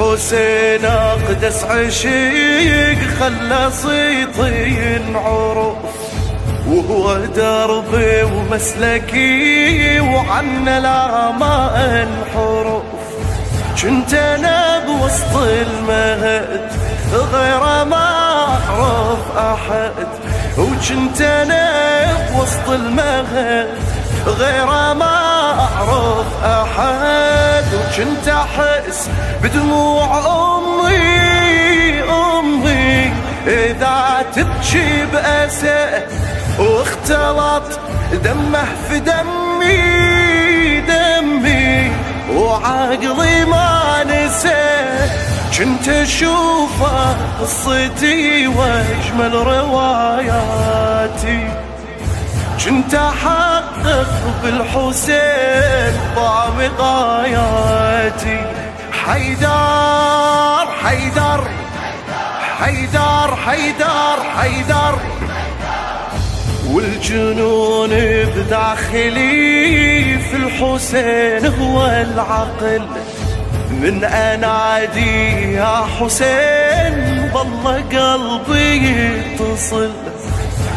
الحسين أقدس عشيق خلص يطين عروف وهو دربي ومسلكي وعنا لا ما انحرف كنت أنا بوسط المهد غير ما أعرف أحد وكنت أنا بوسط المهد غير ما أعرف أحد. وكنت أحس بدموع أمي أمي. إذا تبكي بأسى واختلط دمه في دمي دمي. وعقلي ما نسى. كنت أشوفه قصتي وأجمل رواياتي. كنت أحقق بالحسين ضام غاياتي. حيدر حيدر حيدر حيدر حيدر. والجنون بداخلي في الحسين هو العقل. من أنادي يا حسين بالله قلبي يتصل.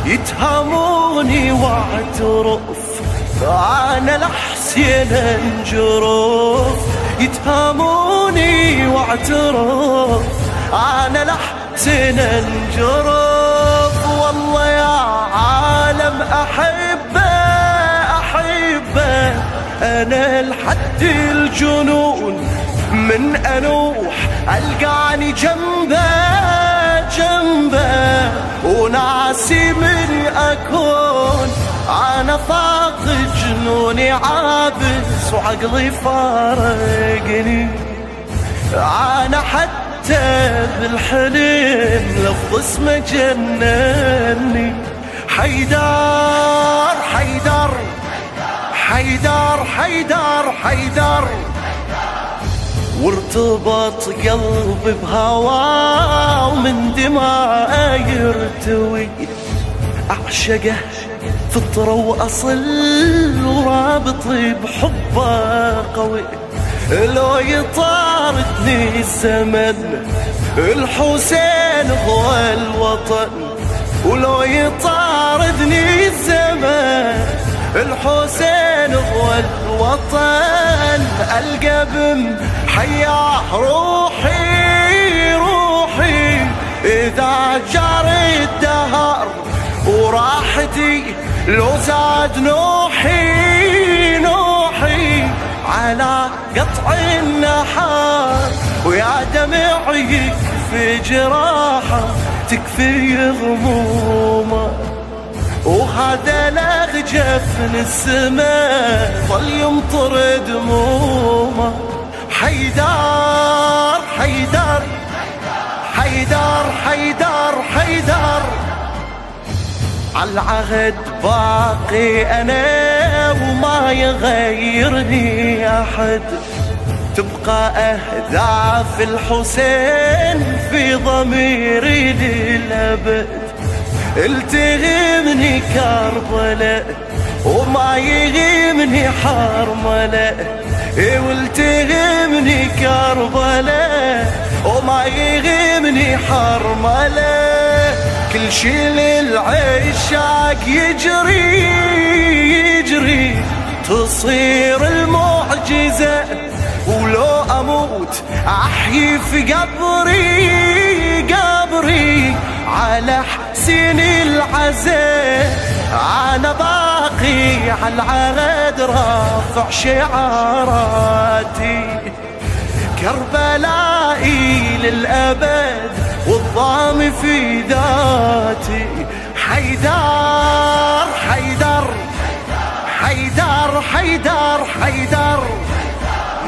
يتهموني واعترف أنا لحسين انجرف يتهموني واعترف أنا لحسين انجرف والله يا عالم احبه احبه أنا لحد الجنون. من أنوح ألقاني جنبه جنبه. أكون أنا فاق جنوني عابس وعقلي فارقني. أنا حتى بالحلم لفظ اسمه جنني. حيدر حيدر حيدر حيدر حيدر. وارتبط قلبي بهواه ومن دماء يرتوي. أعشقه فطرة وأصل ورابطي بحبه قوي. لو يطاردني الزمن الحسين هو الوطن. ولو يطاردني الزمن الحسين هو الوطن. القبم حياة روحي روحي إذا جرى وراحتي لو زاد نوحي نوحي على قطع النحار ويا دمعي يكفي جراحة تكفي غمومة. وهذا لغجف من السماء ظل يمطر دمومه حيدر حيدر حيدر حيدر حيدر عالعهد باقي أنا وما يغيرني أحد. تبقى أهداف الحسين في ضميري للأبد. التهمني كربلاء وما يغيمني حرملة. والتهمني كربلاء وما يغيمني حرملة. كل شي للعشاق يجري يجري. تصير المعجزة ولو أموت أحيي في قبري قبري. على حسين العزاء أنا باقي على العهد رافع شعاراتي. كربلائي للأبد والضام في ذاتي. حيدر حيدر حيدر حيدر حيدر.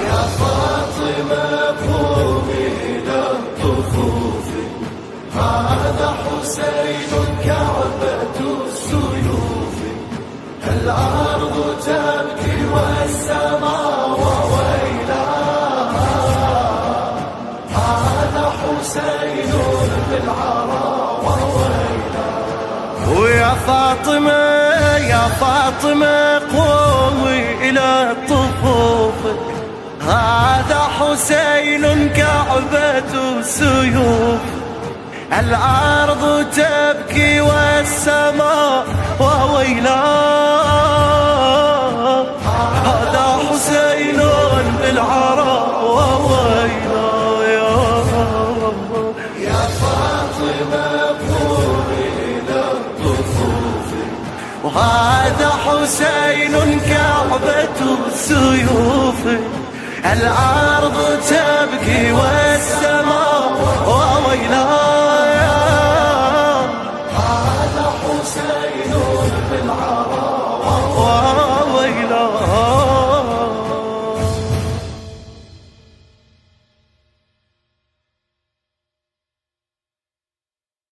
يا فاطمة قومي إلى الطفوف هذا حسين كعبة السيوف. الأرض تبكي فاطمة يا فاطمة قومي إلى طفوفك هذا حسين كعبة سيوف. الأرض تبكي والسماء وويلا. هذا حسين بالعراء وهذا حسين كعبة السيوف. الأرض تبكي والسماء